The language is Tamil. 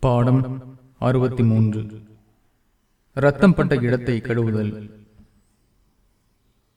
பாடம் அறுபத்தி மூன்று. ரத்தம் பட்ட இடத்தை கழுவுதல்.